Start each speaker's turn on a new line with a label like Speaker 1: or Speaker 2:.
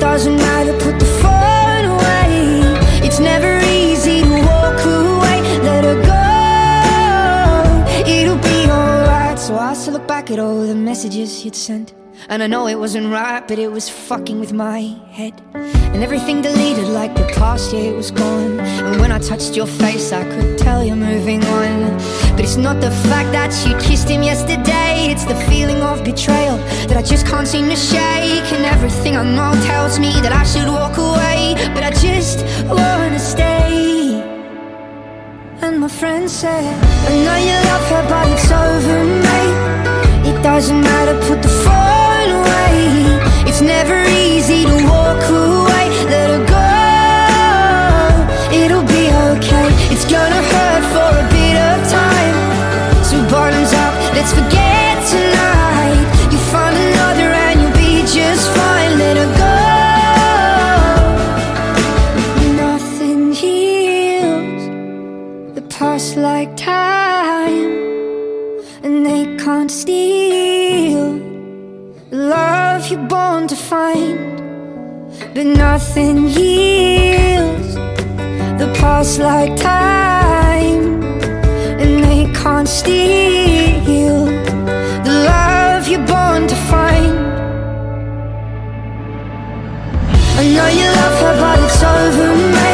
Speaker 1: doesn't matter, put the phone away. It's never easy to walk away. Let her go, it'll be alright. So I still look back at all the messages you'd sent. And I know it wasn't right, but it was fucking with my head. And everything deleted like the past, year was gone. And when I touched your face, I could tell you're moving on. But it's not the fact that you kissed him yesterday, it's the feeling of betrayal that I just can't seem to shake. And everything I know tells me that I should walk away, but I just wanna stay. And my friend said, I know you love her, let's forget tonight. You find another and you'll be just fine. Let her go. Nothing heals the past like time, and they can't steal the love you're born to find. But nothing heals the past like time, and they can't steal I know you love her, but it's over